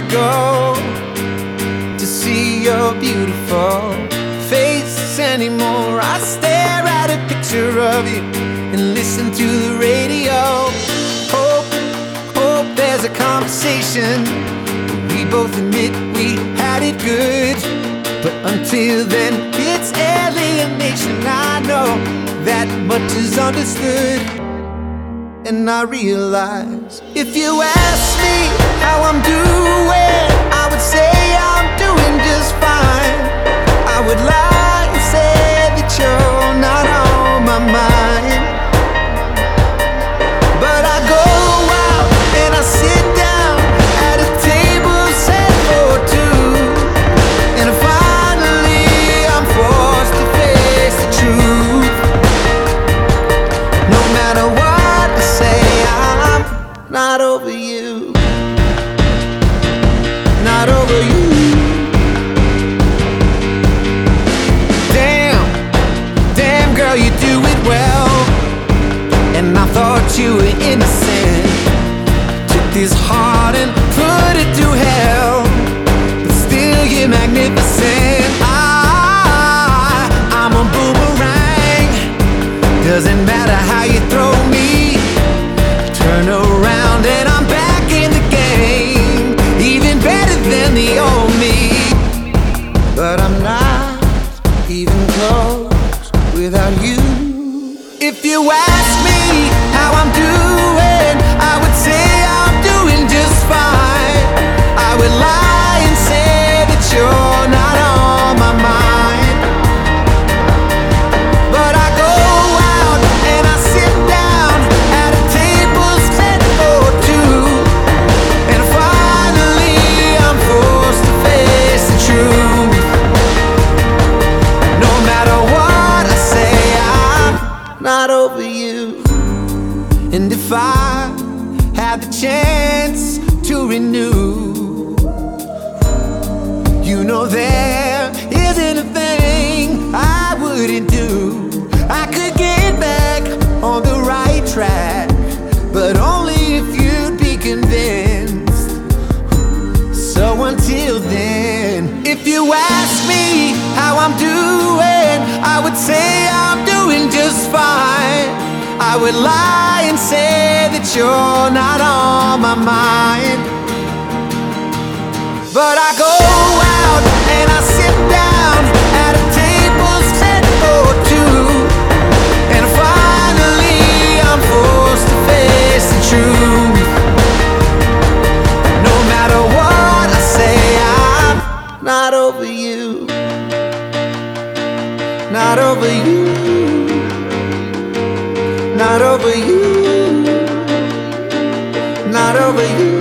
to go to see your beautiful face anymore. I stare at a picture of you and listen to the radio. Hope, hope there's a conversation. We both admit we had it good. But until then, it's alienation. I know that much is understood. And I realize if you ask me how I'm doing, I would say I'm doing just fine. I would lie and say that you're not on my mind. But I go out and I sit down at a table set for two. And finally I'm forced to face the truth. No matter what I say, I'm not over you. Not over you. Damn, damn girl, you do it well. And I thought you were innocent. Took this heart and put it to hell. But still, you're magnificent. I, I'm a boomerang. Doesn't matter But I'm not even close without you. If you ask me not over you. And if I had the chance to renew, you know there isn't a thing I wouldn't do. I could get back on the right track, but only if you'd be convinced. So until then, if you ask me how I'm doing, I would say I would lie and say that you're not on my mind. But I go out and I sit down at a table set for two. And finally I'm forced to face the truth. No matter what I say, I'm not over you. Not over you. Not over you. Not over you.